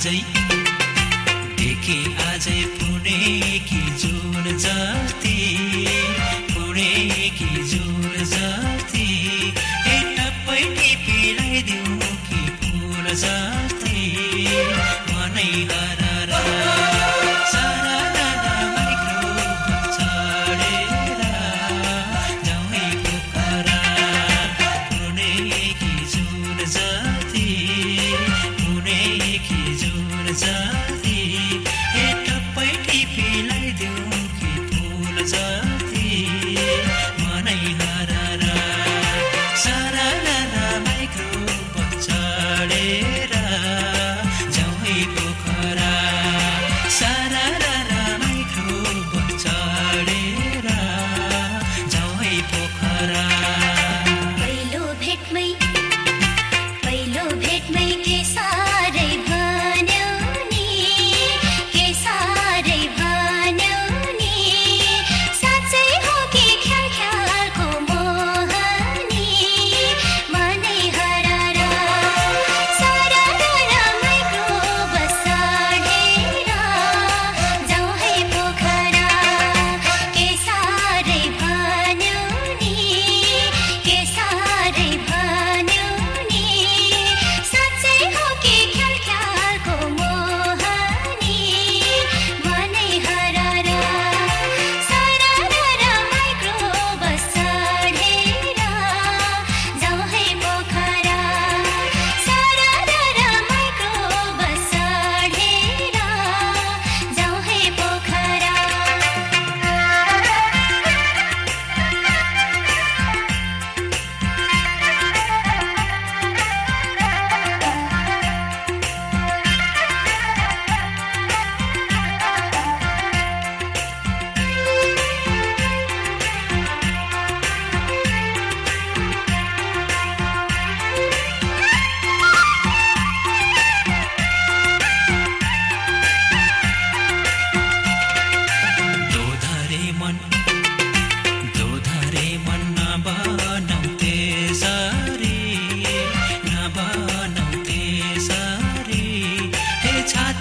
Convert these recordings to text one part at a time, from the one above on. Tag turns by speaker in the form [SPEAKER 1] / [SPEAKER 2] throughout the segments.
[SPEAKER 1] आजै देखे आजै पुणेकी जुन जस्ती जुन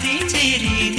[SPEAKER 1] teri teri